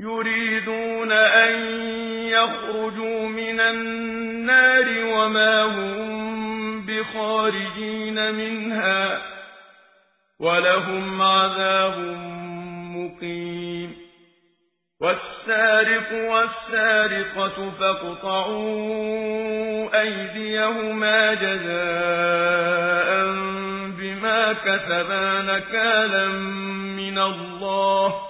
يريدون أن يخرجوا من النار وما هم بخارجين منها ولهم عذاب مقيم. والسارق والسارقة فاقطعوا أيديهما جزاء بما كسبا نكالا من الله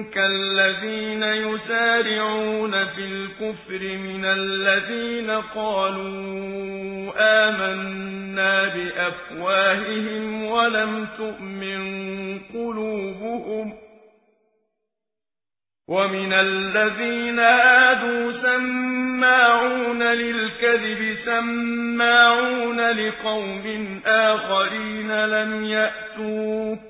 يحزنك الذين يسارعون في الكفر من الذين قالوا آمنا بأفواههم ولم تؤمن قلوبهم ومن الذين هادوا سماعون للكذب سماعون لقوم آخرين لم يأتوك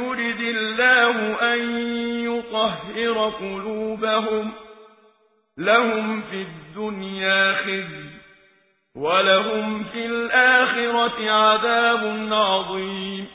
يرد الله أن يطهر قلوبهم لهم في الدنيا خزي ولهم في الآخرة عذاب عظيم